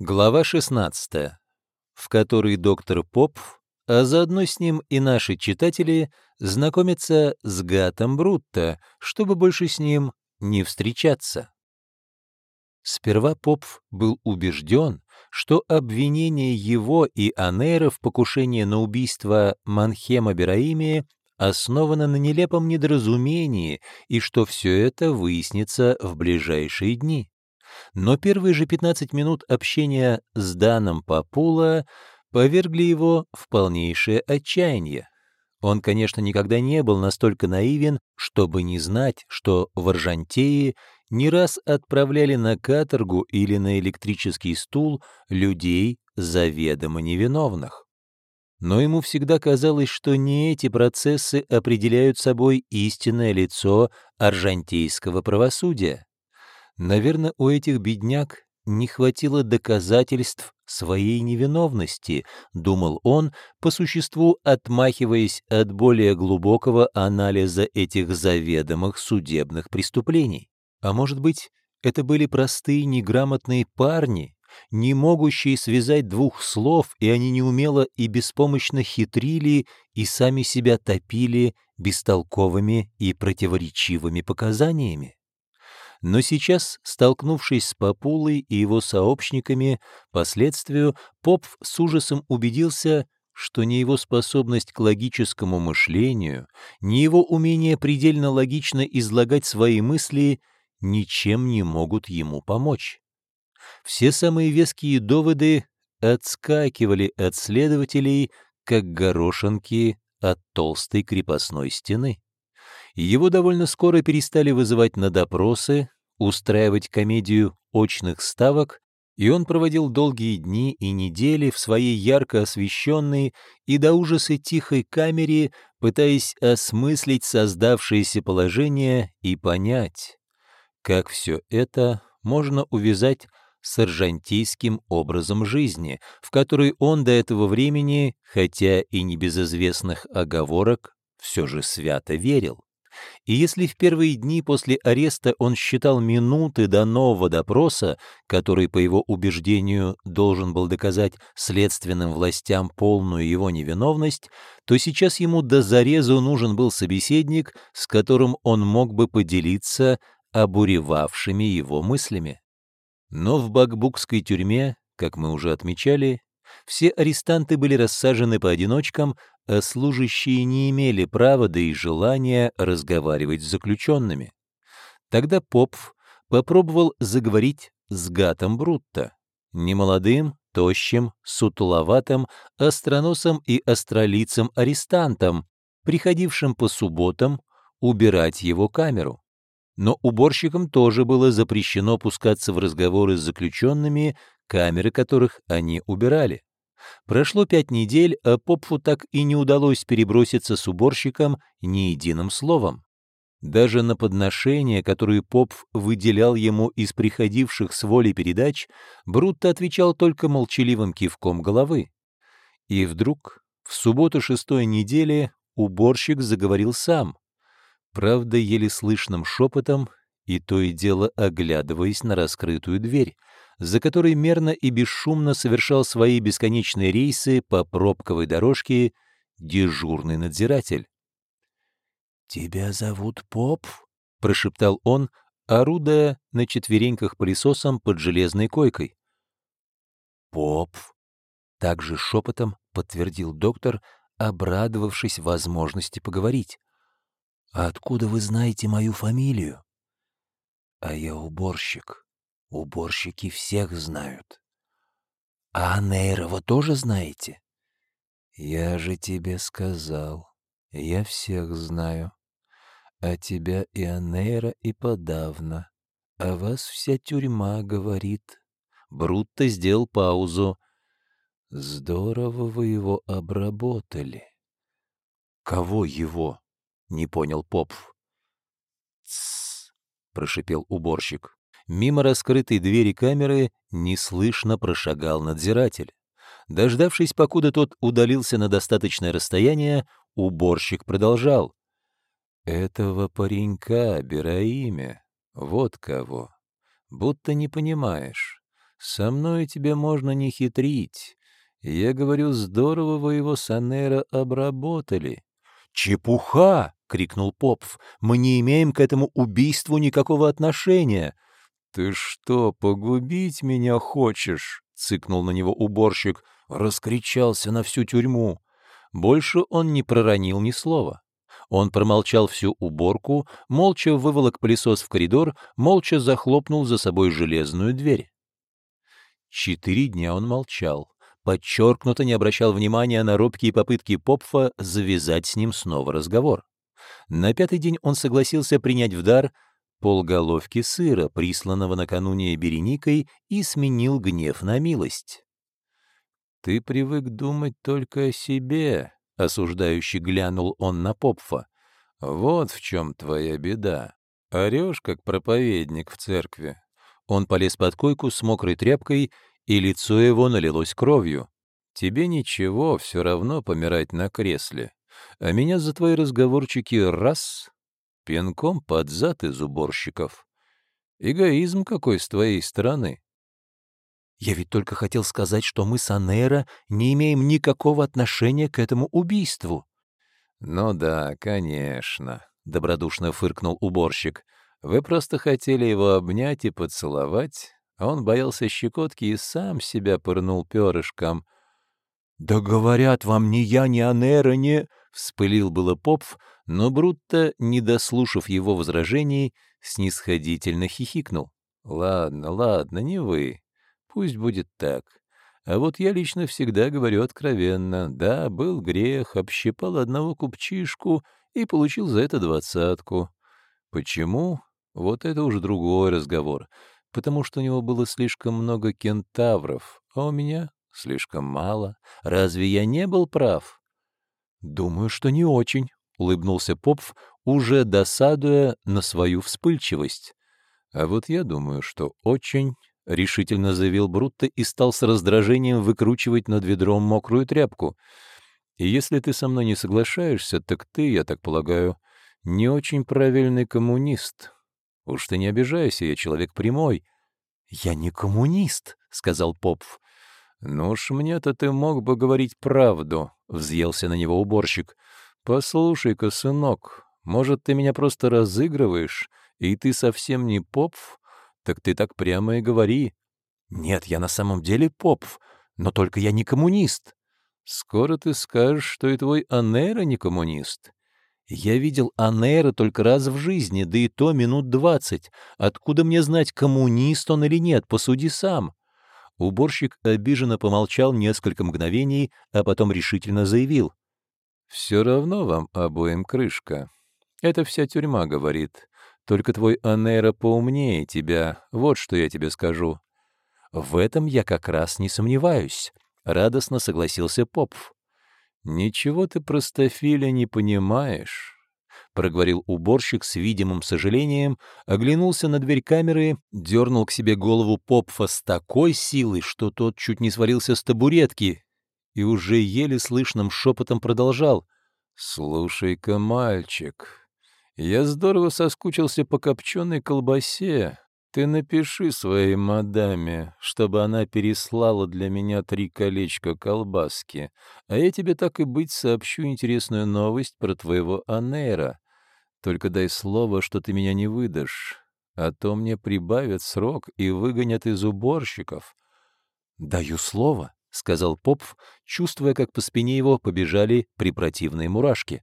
Глава 16, в которой доктор Поп, а заодно с ним и наши читатели, знакомятся с Гатом Брутто, чтобы больше с ним не встречаться. Сперва Поп был убежден, что обвинение его и Анейра в покушении на убийство Манхема Бераимии основано на нелепом недоразумении и что все это выяснится в ближайшие дни. Но первые же 15 минут общения с Даном Папула повергли его в полнейшее отчаяние. Он, конечно, никогда не был настолько наивен, чтобы не знать, что в Аржантее не раз отправляли на каторгу или на электрический стул людей заведомо невиновных. Но ему всегда казалось, что не эти процессы определяют собой истинное лицо аржантейского правосудия. Наверное, у этих бедняк не хватило доказательств своей невиновности, думал он, по существу отмахиваясь от более глубокого анализа этих заведомых судебных преступлений. А может быть, это были простые неграмотные парни, не могущие связать двух слов, и они неумело и беспомощно хитрили и сами себя топили бестолковыми и противоречивыми показаниями. Но сейчас, столкнувшись с Папулой и его сообщниками, последствию Поп с ужасом убедился, что ни его способность к логическому мышлению, ни его умение предельно логично излагать свои мысли ничем не могут ему помочь. Все самые веские доводы отскакивали от следователей, как горошинки от толстой крепостной стены. Его довольно скоро перестали вызывать на допросы, устраивать комедию очных ставок, и он проводил долгие дни и недели в своей ярко освещенной и до ужаса тихой камере, пытаясь осмыслить создавшееся положение и понять, как все это можно увязать с аржантийским образом жизни, в который он до этого времени, хотя и не без известных оговорок, все же свято верил. И если в первые дни после ареста он считал минуты до нового допроса, который, по его убеждению, должен был доказать следственным властям полную его невиновность, то сейчас ему до зарезу нужен был собеседник, с которым он мог бы поделиться обуревавшими его мыслями. Но в Бакбукской тюрьме, как мы уже отмечали, все арестанты были рассажены по одиночкам, а служащие не имели права да и желания разговаривать с заключенными. Тогда Попф попробовал заговорить с Гатом Брутто, немолодым, тощим, сутуловатым, остроносым и остролицым арестантом, приходившим по субботам убирать его камеру. Но уборщикам тоже было запрещено пускаться в разговоры с заключенными, камеры которых они убирали. Прошло пять недель, а Попфу так и не удалось переброситься с уборщиком ни единым словом. Даже на подношения, которые Попф выделял ему из приходивших с воли передач, Брутто отвечал только молчаливым кивком головы. И вдруг, в субботу шестой недели, уборщик заговорил сам, правда, еле слышным шепотом, и то и дело оглядываясь на раскрытую дверь, за которой мерно и бесшумно совершал свои бесконечные рейсы по пробковой дорожке дежурный надзиратель. «Тебя зовут Поп?» — прошептал он, орудая на четвереньках пылесосом под железной койкой. «Поп», — также шепотом подтвердил доктор, обрадовавшись возможности поговорить. «А откуда вы знаете мою фамилию?» «А я уборщик», Уборщики всех знают. А Нейрова тоже знаете? Я же тебе сказал, я всех знаю. А тебя и Анейра и подавно. А вас вся тюрьма говорит. Брутто сделал паузу. Здорово вы его обработали. Кого его? Не понял Попф. Тссс, прошипел уборщик. Мимо раскрытой двери камеры неслышно прошагал надзиратель. Дождавшись, покуда тот удалился на достаточное расстояние, уборщик продолжал. «Этого паренька, Бераиме, вот кого. Будто не понимаешь. Со мной тебе можно не хитрить. Я говорю, здорово вы его с Анера обработали. «Чепуха!» — крикнул Попов. «Мы не имеем к этому убийству никакого отношения». «Ты что, погубить меня хочешь?» — цыкнул на него уборщик. Раскричался на всю тюрьму. Больше он не проронил ни слова. Он промолчал всю уборку, молча выволок пылесос в коридор, молча захлопнул за собой железную дверь. Четыре дня он молчал, подчеркнуто не обращал внимания на робкие попытки Попфа завязать с ним снова разговор. На пятый день он согласился принять в дар полголовки сыра, присланного накануне Береникой, и сменил гнев на милость. «Ты привык думать только о себе», — осуждающий глянул он на Попфа. «Вот в чем твоя беда. Орешь, как проповедник в церкви». Он полез под койку с мокрой тряпкой, и лицо его налилось кровью. «Тебе ничего, все равно помирать на кресле. А меня за твои разговорчики раз — пинком под зад из уборщиков. Эгоизм какой с твоей стороны. Я ведь только хотел сказать, что мы с Анейро не имеем никакого отношения к этому убийству. Ну да, конечно, добродушно фыркнул уборщик. Вы просто хотели его обнять и поцеловать, а он боялся щекотки и сам себя пырнул перышком. «Да говорят вам, ни я, ни Анера не...» — вспылил было Попф, но Брутто, не дослушав его возражений, снисходительно хихикнул. «Ладно, ладно, не вы. Пусть будет так. А вот я лично всегда говорю откровенно. Да, был грех, общипал одного купчишку и получил за это двадцатку. Почему? Вот это уже другой разговор. Потому что у него было слишком много кентавров, а у меня слишком мало. Разве я не был прав? Думаю, что не очень, улыбнулся Попф, уже досадуя на свою вспыльчивость. А вот я думаю, что очень, — решительно заявил Брутто и стал с раздражением выкручивать над ведром мокрую тряпку. «И если ты со мной не соглашаешься, так ты, я так полагаю, не очень правильный коммунист. Уж ты не обижайся, я человек прямой». «Я не коммунист», — сказал Попф. «Ну уж мне-то ты мог бы говорить правду», — взъелся на него уборщик. «Послушай-ка, сынок, может, ты меня просто разыгрываешь, и ты совсем не Попф, так ты так прямо и говори. Нет, я на самом деле поп, но только я не коммунист. Скоро ты скажешь, что и твой Анера не коммунист. Я видел Анера только раз в жизни, да и то минут двадцать. Откуда мне знать, коммунист он или нет, посуди сам. Уборщик обиженно помолчал несколько мгновений, а потом решительно заявил. «Все равно вам обоим крышка. Это вся тюрьма говорит. Только твой Анейра поумнее тебя, вот что я тебе скажу». «В этом я как раз не сомневаюсь», — радостно согласился Попф. «Ничего ты, простофиля, не понимаешь», — проговорил уборщик с видимым сожалением, оглянулся на дверь камеры, дернул к себе голову Попфа с такой силой, что тот чуть не свалился с табуретки, и уже еле слышным шепотом продолжал. «Слушай-ка, мальчик, я здорово соскучился по копченой колбасе. Ты напиши своей мадаме, чтобы она переслала для меня три колечка колбаски, а я тебе так и быть сообщу интересную новость про твоего Анейра. Только дай слово, что ты меня не выдашь, а то мне прибавят срок и выгонят из уборщиков». «Даю слово», — сказал Попф, чувствуя, как по спине его побежали припротивные мурашки.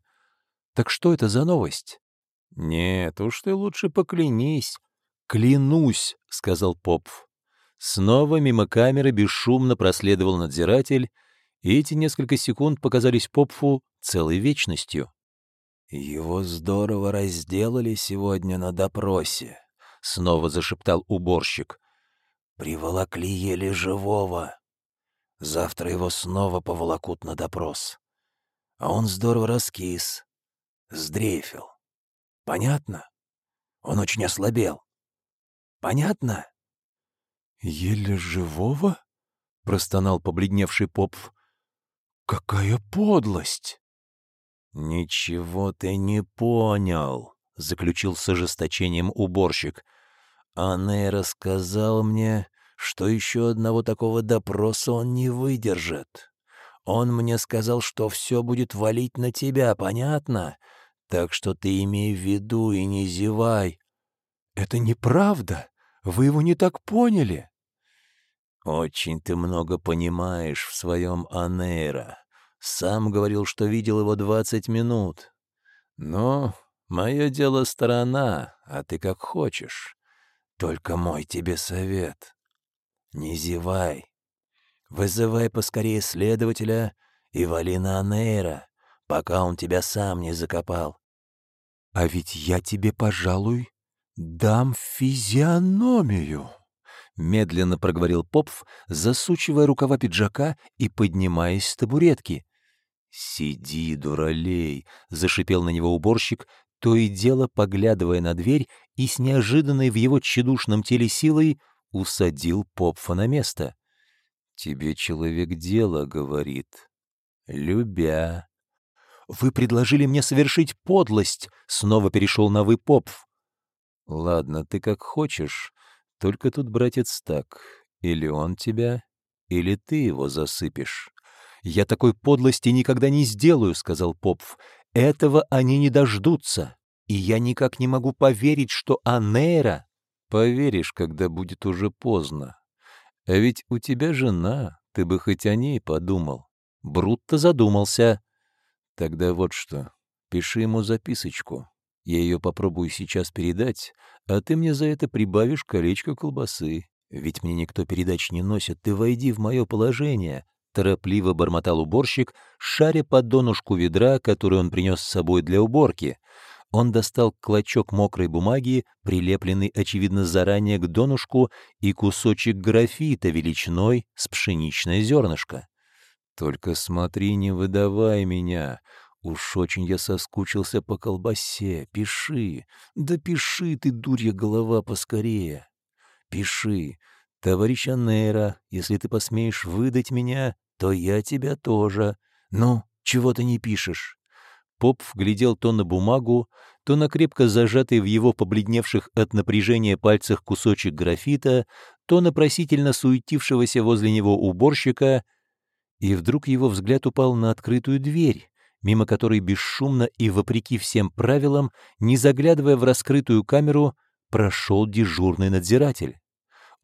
«Так что это за новость?» «Нет, уж ты лучше поклянись». «Клянусь», — сказал Поп. Снова мимо камеры бесшумно проследовал надзиратель, и эти несколько секунд показались Попфу целой вечностью. «Его здорово разделали сегодня на допросе», — снова зашептал уборщик. «Приволокли еле живого. Завтра его снова поволокут на допрос. А он здорово раскис, сдрейфил. Понятно? Он очень ослабел. Понятно? Еле живого? простонал побледневший поп. Какая подлость! Ничего ты не понял, заключил с ожесточением уборщик. Анне рассказал мне, что еще одного такого допроса он не выдержит. Он мне сказал, что все будет валить на тебя, понятно? Так что ты имей в виду и не зевай». «Это неправда. Вы его не так поняли». «Очень ты много понимаешь в своем Анейро. Сам говорил, что видел его двадцать минут. Но мое дело сторона, а ты как хочешь. Только мой тебе совет. Не зевай. Вызывай поскорее следователя и вали на Анейра, пока он тебя сам не закопал. А ведь я тебе, пожалуй, дам физиономию. Медленно проговорил Попф, засучивая рукава пиджака и поднимаясь с табуретки. «Сиди, дуралей!» — зашипел на него уборщик, то и дело поглядывая на дверь и с неожиданной в его тщедушном теле силой усадил Попфа на место. «Тебе человек дело говорит. Любя». «Вы предложили мне совершить подлость!» — снова перешел на «вы, Попф». «Ладно, ты как хочешь. Только тут, братец, так. Или он тебя, или ты его засыпешь». «Я такой подлости никогда не сделаю», — сказал Попф. «Этого они не дождутся. И я никак не могу поверить, что Анейра...» «Поверишь, когда будет уже поздно. А ведь у тебя жена, ты бы хоть о ней подумал». Брутто задумался. «Тогда вот что, пиши ему записочку. Я ее попробую сейчас передать, а ты мне за это прибавишь колечко колбасы. Ведь мне никто передач не носит, ты войди в мое положение, торопливо бормотал уборщик, шаря по донышку ведра, который он принес с собой для уборки. Он достал клочок мокрой бумаги, прилепленный, очевидно, заранее к донышку, и кусочек графита величиной с пшеничное зернышко. «Только смотри, не выдавай меня. Уж очень я соскучился по колбасе. Пиши. Да пиши ты, дурья голова, поскорее. Пиши. Товарищ Анейра, если ты посмеешь выдать меня, то я тебя тоже. Ну, чего ты не пишешь?» Поп глядел то на бумагу, то на крепко зажатый в его побледневших от напряжения пальцах кусочек графита, то на просительно суетившегося возле него уборщика, и вдруг его взгляд упал на открытую дверь, мимо которой бесшумно и вопреки всем правилам, не заглядывая в раскрытую камеру, прошел дежурный надзиратель.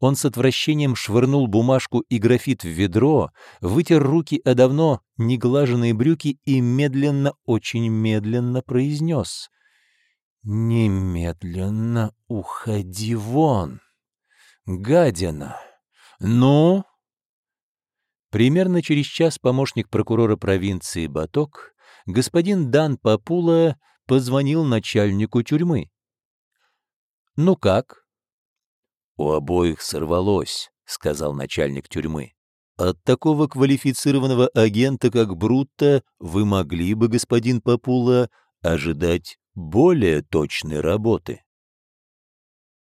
Он с отвращением швырнул бумажку и графит в ведро, вытер руки о давно неглаженные брюки и медленно, очень медленно произнес «Немедленно уходи вон, гадина! Ну?» Примерно через час помощник прокурора провинции Баток, господин Дан Папула, позвонил начальнику тюрьмы. «Ну как?» «У обоих сорвалось», — сказал начальник тюрьмы. «От такого квалифицированного агента, как Брутто, вы могли бы, господин Папула, ожидать более точной работы».